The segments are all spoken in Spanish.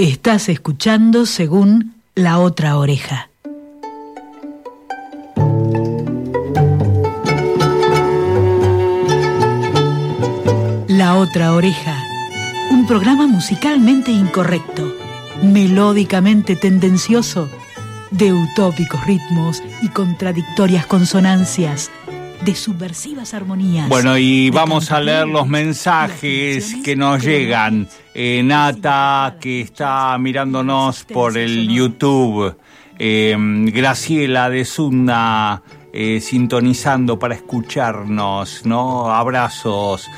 Estás escuchando según La Otra Oreja. La Otra Oreja, un programa musicalmente incorrecto, melódicamente tendencioso, de utópicos ritmos y contradictorias consonancias de subversivas armonías. Bueno, y vamos a leer los mensajes que nos llegan. Eh, Nata, que está mirándonos por el YouTube. Eh, Graciela de Zunda, eh, sintonizando para escucharnos, ¿no? Abrazos.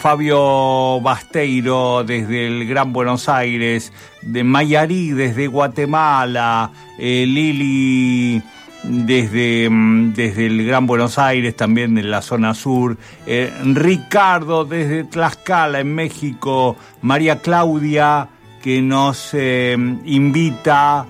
Fabio Basteiro desde el Gran Buenos Aires, de Mayarí desde Guatemala, Lili desde, mm, desde el Gran Buenos Aires, también de la zona sur, eh, Ricardo desde Tlaxcala, en México, María Claudia, que nos eh, invita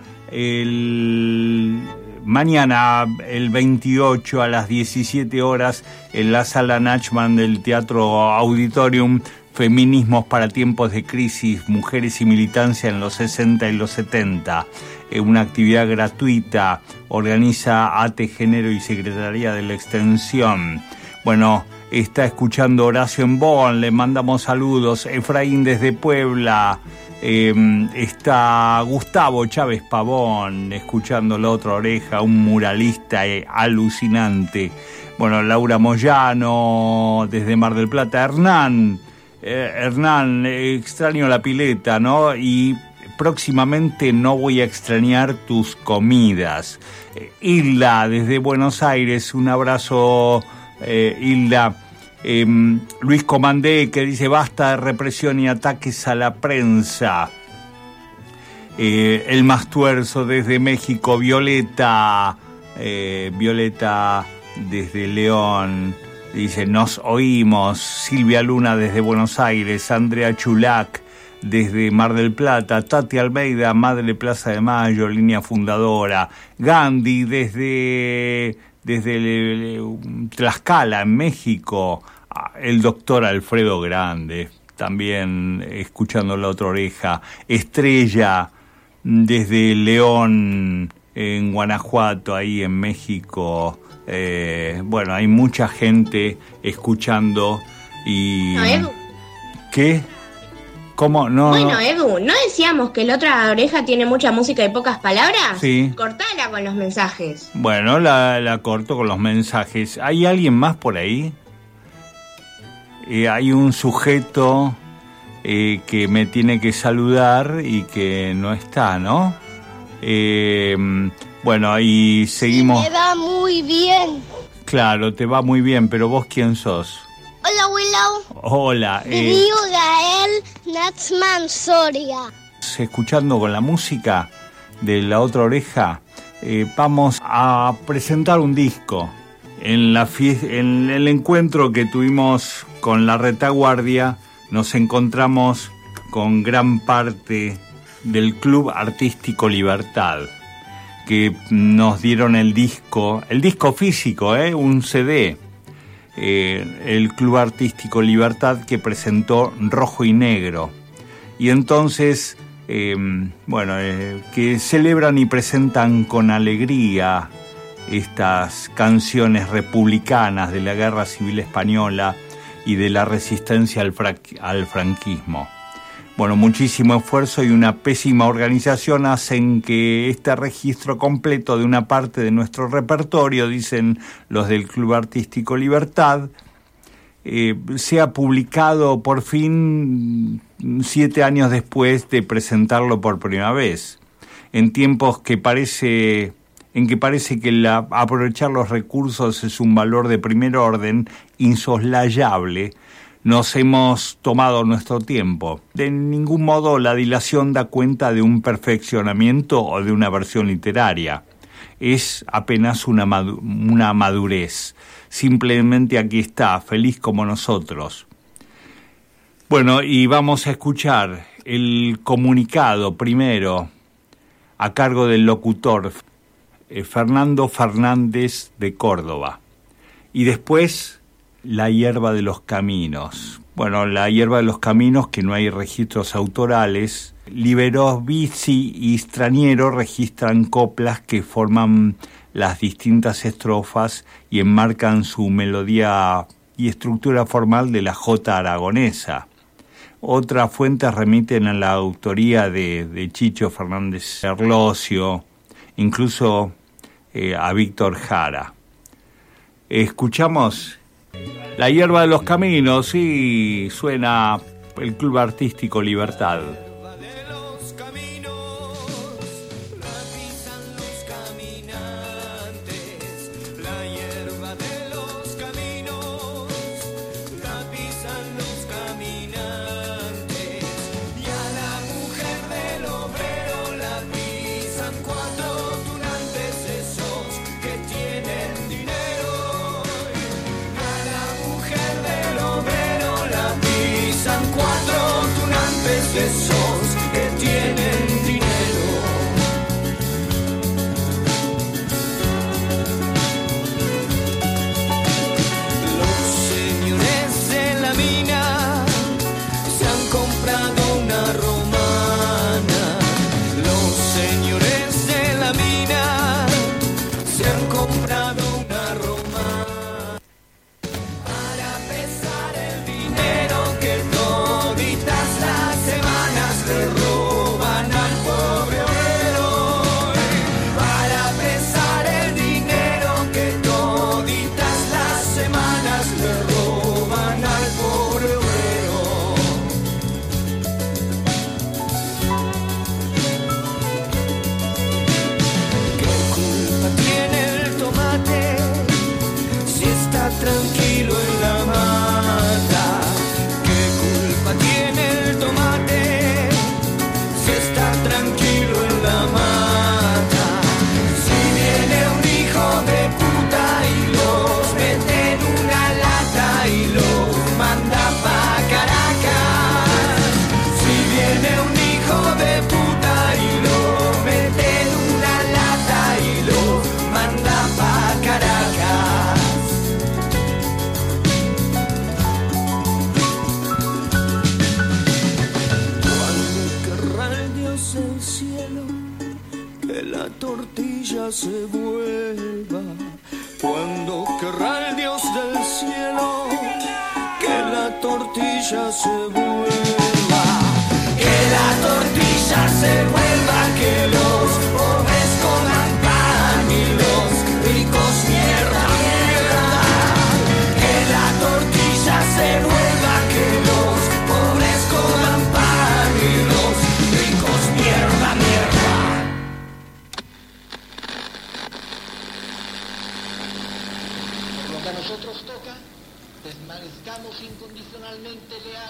mañana, el 28 a las 17 horas, en la sala Nachman del Teatro Auditorium, Feminismos para tiempos de crisis, mujeres y militancia en los 60 y los 70. Eh, una actividad gratuita, organiza ATE Género y Secretaría de la Extensión. Bueno, está escuchando Horacio en Bonn, le mandamos saludos. Efraín desde Puebla. Em, está Gustavo Chávez Pavón, escuchando la otra oreja, un muralista eh, alucinante. Bueno, Laura Moyano, desde Mar del Plata. Hernán, eh, Hernán, extraño la pileta, ¿no? Y próximamente no voy a extrañar tus comidas. Eh, Hilda, desde Buenos Aires, un abrazo, eh, Hilda. Em, Luis Comandé, que dice basta de represión y ataques a la prensa. Eh, el más tuerzo desde México, Violeta, Violeta desde León, dice nos oímos, Silvia Luna desde Buenos Aires, Andrea Chulac, desde Mar del Plata, Tati Almeida, Madre Plaza de Mayo, línea fundadora, Gandhi desde, desde Tlaxcala, en México, el doctor Alfredo Grande, también escuchando la otra oreja, Estrella desde León, en Guanajuato, ahí en México. Eh, bueno, hay mucha gente escuchando y... ¿Qué? Bueno, Edu, ¿no decíamos que la otra oreja tiene mucha música y pocas palabras? Sí. Cortala con los mensajes. Bueno, la, corto con los mensajes. ¿Hay alguien más por ahí? Eh, hay un sujeto eh, que me tiene que saludar y que no está, ¿no? Eh, bueno, y seguimos. me va muy bien. Claro, te va muy bien, pero vos quién sos? Hola, Willow. Hola. Eh, Gael Natsman Soria. Escuchando con la música de La Otra Oreja, eh, vamos a presentar un disco. En, la en el encuentro que tuvimos con la retaguardia, nos encontramos con gran parte del Club Artístico Libertad, que nos dieron el disco, el disco físico, ¿eh? un CD eh, el Club Artístico Libertad que presentó Rojo y Negro. Y entonces, eh, bueno, eh, que celebran y presentan con alegría estas canciones republicanas de la Guerra Civil Española y de la resistencia al, al franquismo. Bueno, muchísimo esfuerzo y una pésima organización hacen que este registro completo de una parte de nuestro repertorio, dicen los del Club Artístico Libertad, eh, sea publicado por fin siete años después de presentarlo por primera vez, en tiempos que parece en que parece que la, aprovechar los recursos es un valor de primer orden insoslayable nos hemos tomado nuestro tiempo. De ningún modo la dilación da cuenta de un perfeccionamiento o de una versión literaria. Es apenas una, una madurez. Simplemente aquí está, feliz como nosotros. Bueno, y vamos a escuchar el comunicado primero a cargo del locutor eh, Fernando Fernández de Córdoba. Y después la hierba de los caminos, bueno, La hierba de los caminos, que no hay registros autorales. Liberos Bici y Straniero registran coplas que forman las distintas estrofas y enmarcan su melodía y estructura formal de la jota aragonesa. Otras fuentes remiten a la autoría de, Chicho Fernández Erlosio, incluso eh, a Víctor Jara. Escuchamos La hierba de los caminos y suena el Club Artístico Libertad. this tortilla se vuelva. Que la tortilla se vuelva.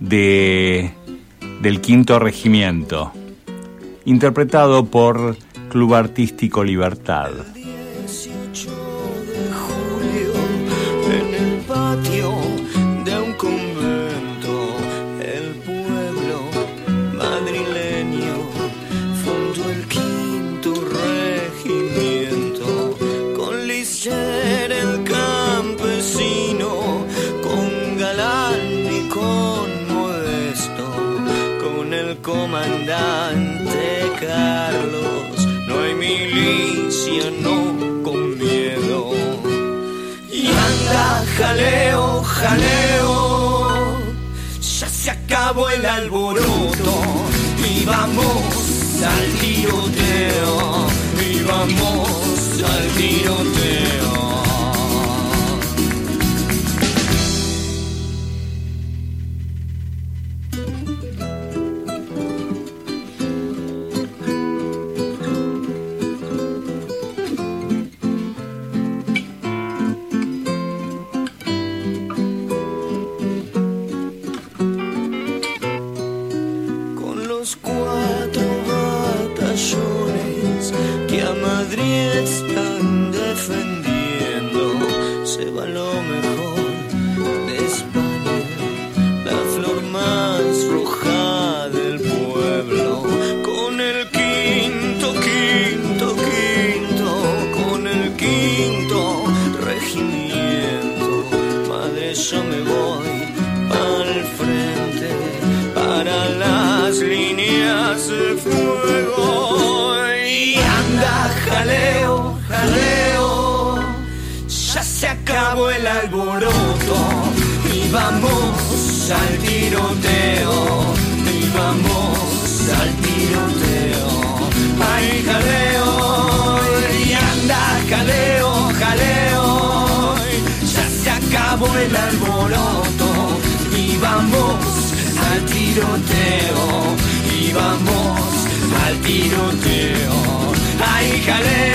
de, del quinto regimiento, interpretado por Club Artístico Libertad. Jaleo, jaleo, ya se acabó el alboroto. Y vamos al tiroteo, y vamos al tiroteo. Alboroto y vamos al tiroteo. Y vamos al tiroteo. Ay, jaleo. Y anda, jaleo, jaleo. Ya se acabó el alboroto y vamos al tiroteo. Y vamos al tiroteo. Ay, jaleo.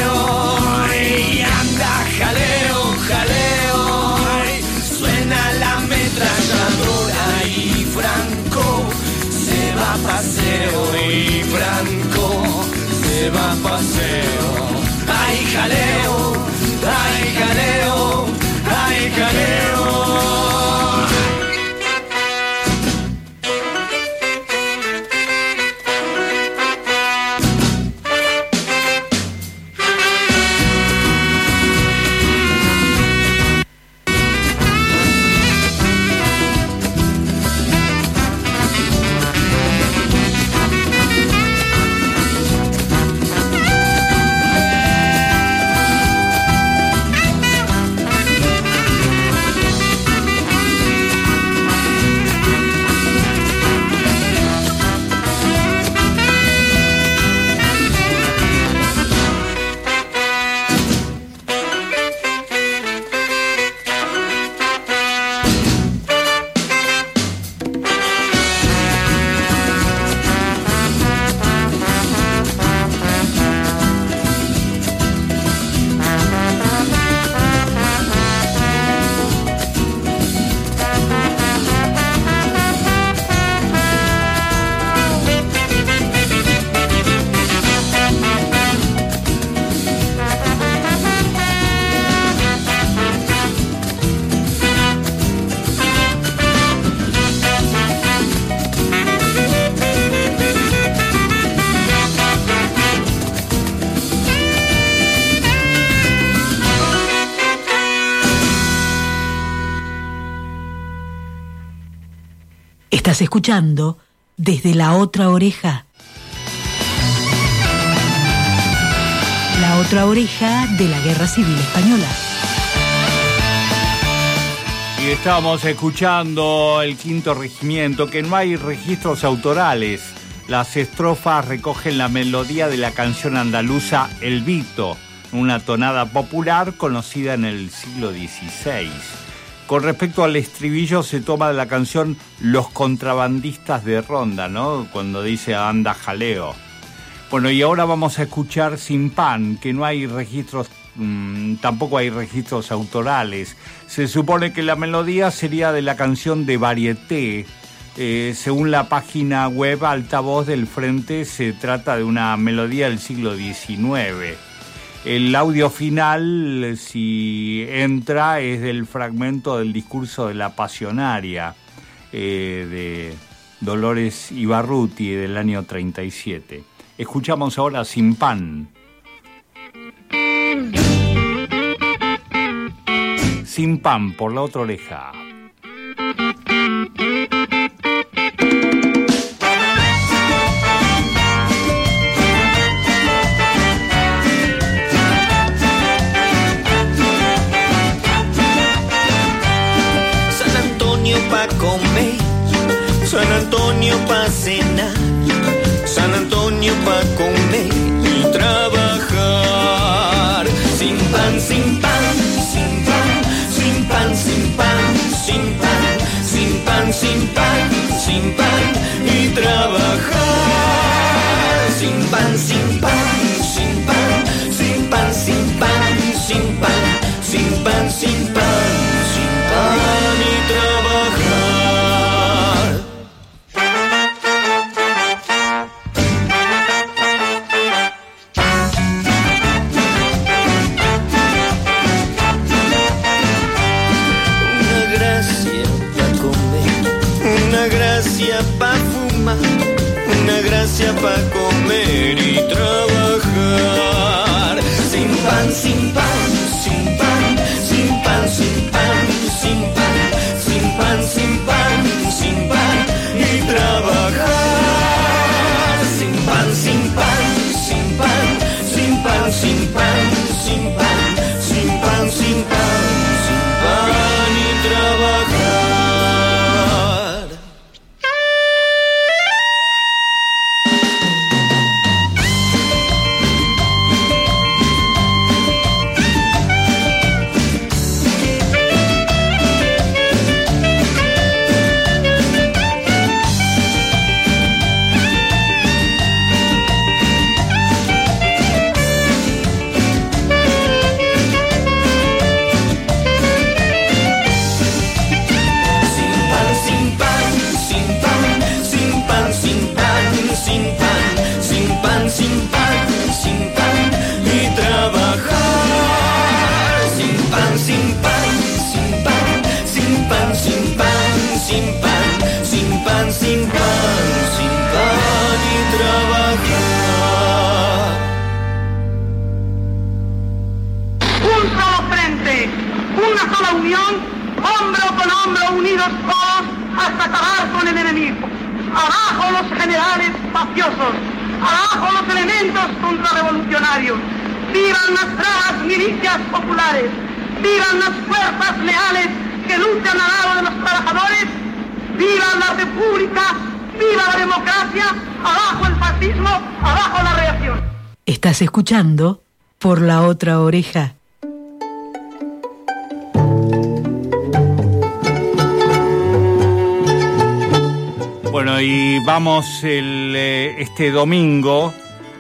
bus. Estás escuchando desde la otra oreja. La otra oreja de la Guerra Civil Española. Y estamos escuchando el quinto regimiento, que no hay registros autorales. Las estrofas recogen la melodía de la canción andaluza El Vito, una tonada popular conocida en el siglo XVI. Con respecto al estribillo se toma de la canción Los contrabandistas de Ronda, ¿no? Cuando dice anda jaleo. Bueno, y ahora vamos a escuchar Sin Pan, que no hay registros, mmm, tampoco hay registros autorales. Se supone que la melodía sería de la canción de Varieté. Eh, según la página web Altavoz del Frente, se trata de una melodía del siglo XIX. El audio final, si entra, es del fragmento del discurso de la pasionaria eh, de Dolores Ibarruti del año 37. Escuchamos ahora Sin Pan. Sin Pan por la otra oreja. San Antonio va con escuchando por la otra oreja. Bueno, y vamos el, eh, este domingo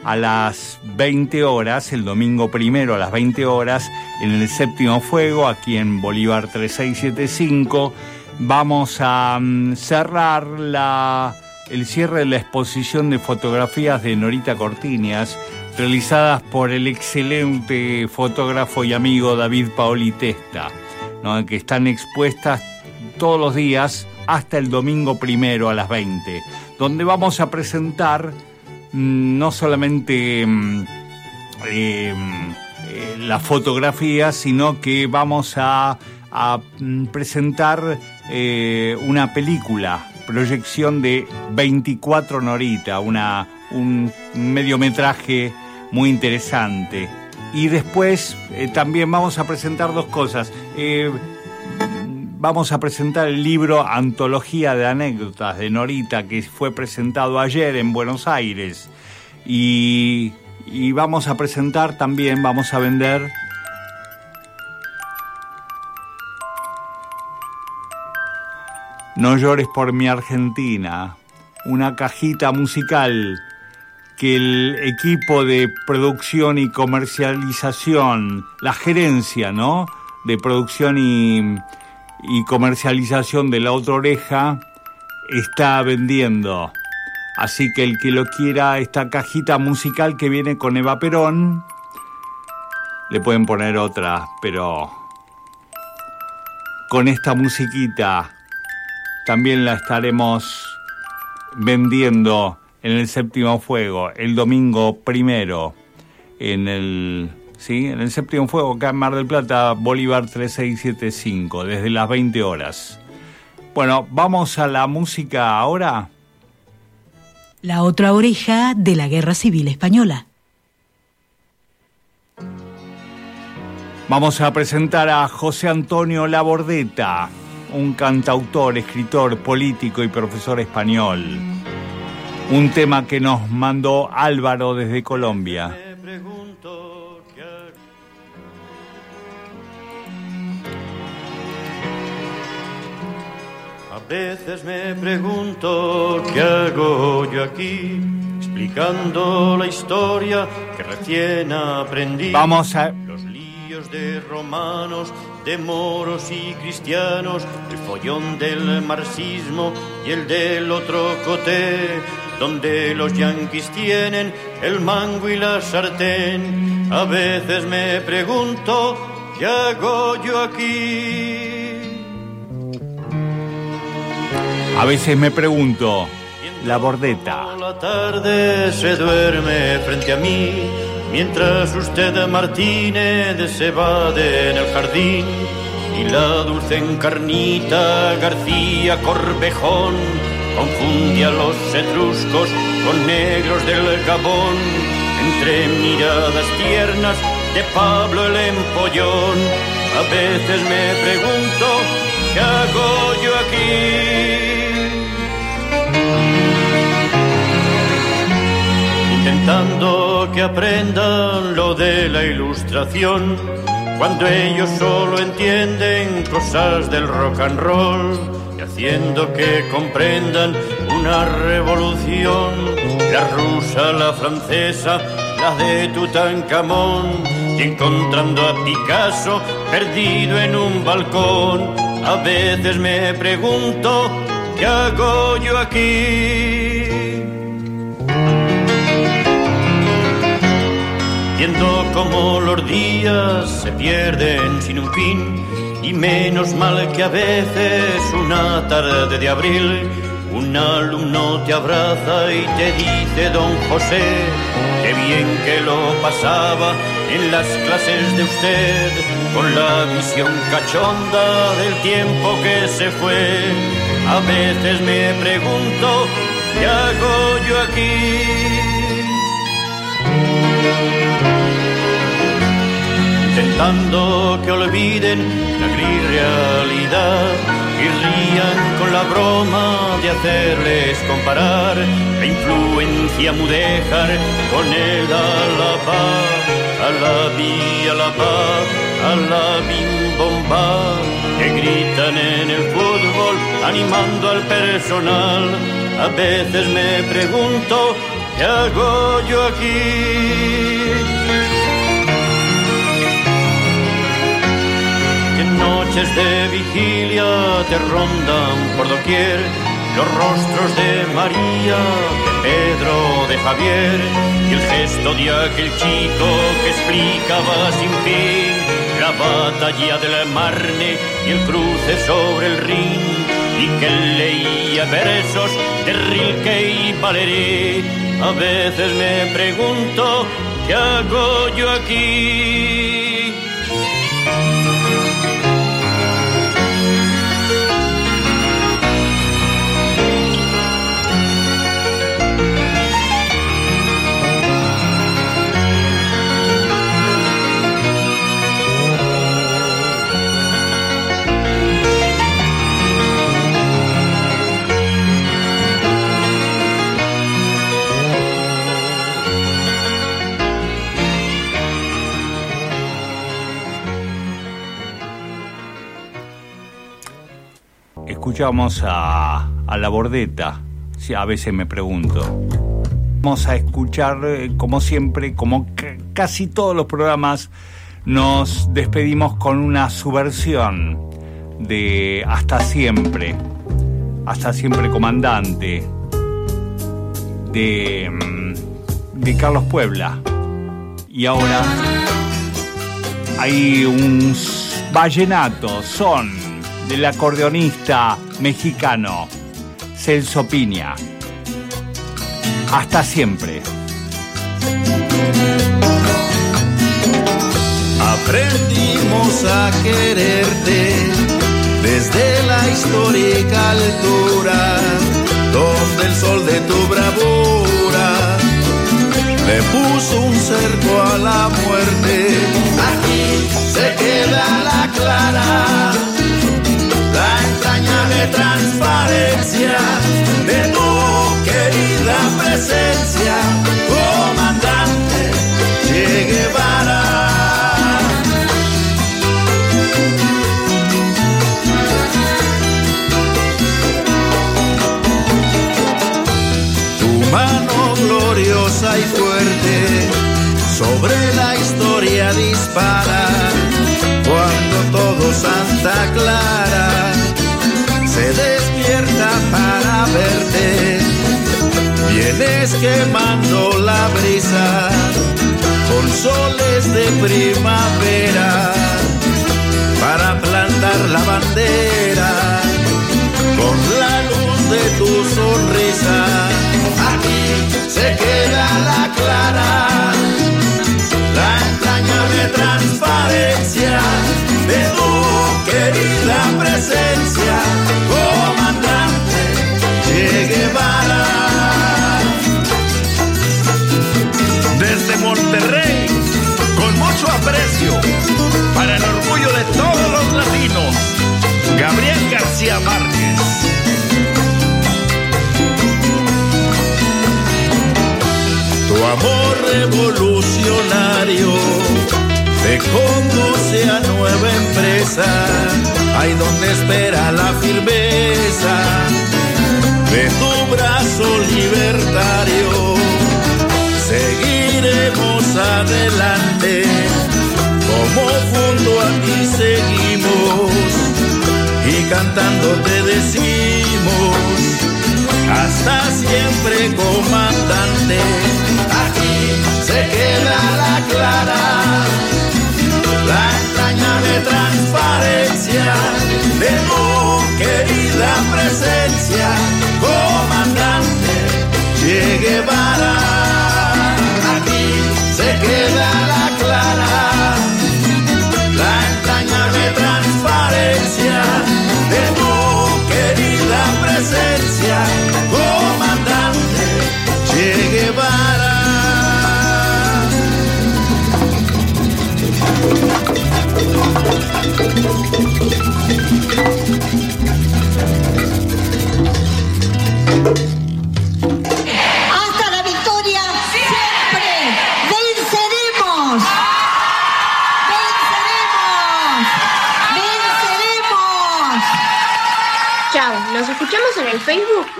a las 20 horas, el domingo primero a las 20 horas, en el séptimo fuego, aquí en Bolívar 3675. Vamos a mm, cerrar la, el cierre de la exposición de fotografías de Norita Cortiñas, realizadas por el excelente fotógrafo y amigo David Paoli Testa, que están expuestas todos los días hasta el domingo primero a las 20, donde vamos a presentar mm, no solamente mm, eh, eh, la fotografía, sino que vamos a, a, mm, presentar eh, una película, proyección de 24 Norita, una, un mediometraje muy interesante. Y después eh, también vamos a presentar dos cosas. Eh, vamos a presentar el libro Antología de Anécdotas de Norita, que fue presentado ayer en Buenos Aires. Y, y vamos a presentar también, vamos a vender No llores por mi Argentina, una cajita musical que el equipo de producción y comercialización, la gerencia, ¿no? De producción y, y comercialización de la otra oreja está vendiendo. Así que el que lo quiera, esta cajita musical que viene con Eva Perón, le pueden poner otra, pero con esta musiquita también la estaremos vendiendo en el séptimo fuego el domingo primero en el ¿sí? en el séptimo fuego acá en Mar del Plata Bolívar 3675 desde las 20 horas bueno vamos a la música ahora La otra oreja de la Guerra Civil Española. Vamos a presentar a José Antonio Labordeta, un cantautor, escritor, político y profesor español. Un tema que nos mandó Álvaro desde Colombia. A veces me pregunto qué hago yo aquí, explicando la historia que recién aprendí. Vamos a Los líos de romanos, de moros y cristianos, el follón del marxismo y el del otro coté, donde los yanquis tienen el mango y la sartén. A veces me pregunto, ¿qué hago yo aquí? a veces me pregunto, la bordeta. La tarde se duerme frente a mí, mientras usted Martínez se evade en el jardín. Y la dulce encarnita García Corvejón confunde a los etruscos con negros del Gabón. Entre miradas tiernas de Pablo el empollón, a veces me pregunto, ¿qué hago yo aquí? intentando que aprendan lo de la ilustración, cuando ellos solo entienden cosas del rock and roll, haciendo que comprendan una revolución, la rusa, la francesa, la de Tutankamón, y encontrando a Picasso perdido en un balcón, a veces me pregunto, ¿qué hago yo aquí? viendo cómo los días se pierden sin un fin. Y menos mal que a veces una tarde de abril un alumno te abraza y te dice, don José, qué bien que lo pasaba en las clases de usted, con la visión cachonda del tiempo que se fue. A veces me pregunto, ¿qué hago yo aquí? Intentando que olviden la gris realidad y rían con la broma de hacerles comparar la influencia mudéjar con el paz, a la vía la paz, a la bim bomba, que gritan en el fútbol animando al personal. A veces me pregunto, ¿qué hago yo aquí? Noches de vigilia te rondan por doquier los rostros de María, de Pedro, de Javier y el gesto de aquel chico que explicaba sin fin la batalla del Marne y el cruce sobre el Rin y que leía versos de Rilke y Valéry. A veces me pregunto, ¿qué hago yo aquí? Escuchamos a, la bordeta, si a veces me pregunto. Vamos a escuchar, eh, como siempre, como casi todos los programas, nos despedimos con una subversión de Hasta siempre, Hasta siempre comandante, de, mm, de Carlos Puebla. Y ahora hay un vallenato, son del acordeonista mexicano Celso Piña. Hasta siempre. Aprendimos a quererte desde la histórica altura, donde el sol de tu bravura le puso un cerco a la muerte. Aquí se queda la clara transparencia de tu querida presencia, comandante Che Guevara. Tu mano gloriosa y fuerte sobre la historia dispara cuando todo Santa Clara para verte. Vienes quemando la brisa con soles de primavera para plantar la bandera con la luz de tu sonrisa. Aquí se queda la clara, la entrañable transparencia de tu querida presencia, Monterrey, con mucho aprecio, para el orgullo de todos los latinos, Gabriel García Márquez. Tu amor revolucionario te conduce a nueva empresa, ahí donde espera la firmeza de tu brazo libertario adelante, como junto a ti seguimos y cantando te decimos, hasta siempre comandante, aquí se queda la clara, la entraña de transparencia de lo que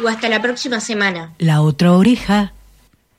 o hasta la próxima semana. La otra oreja